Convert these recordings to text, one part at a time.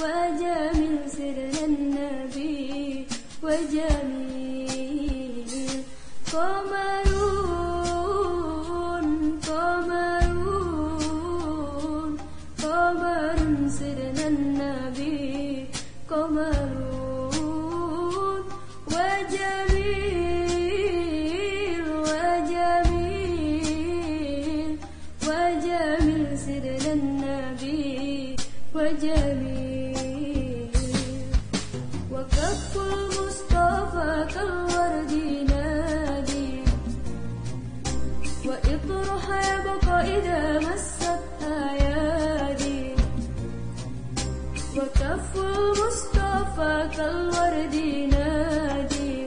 وجميل سر النبي وجميل وجميل وجميل وجميل سر النبي وجميل وكف المصطفى كالورد نادي وإطرح يبقى إذا مست آيات وكف مصطفى كالورد نادي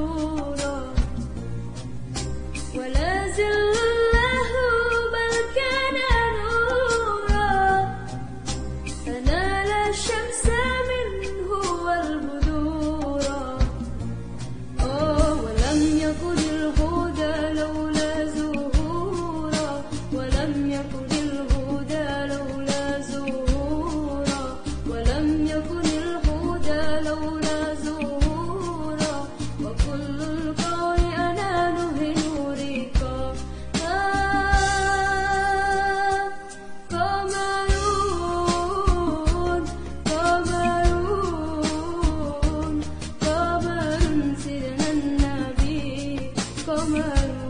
summer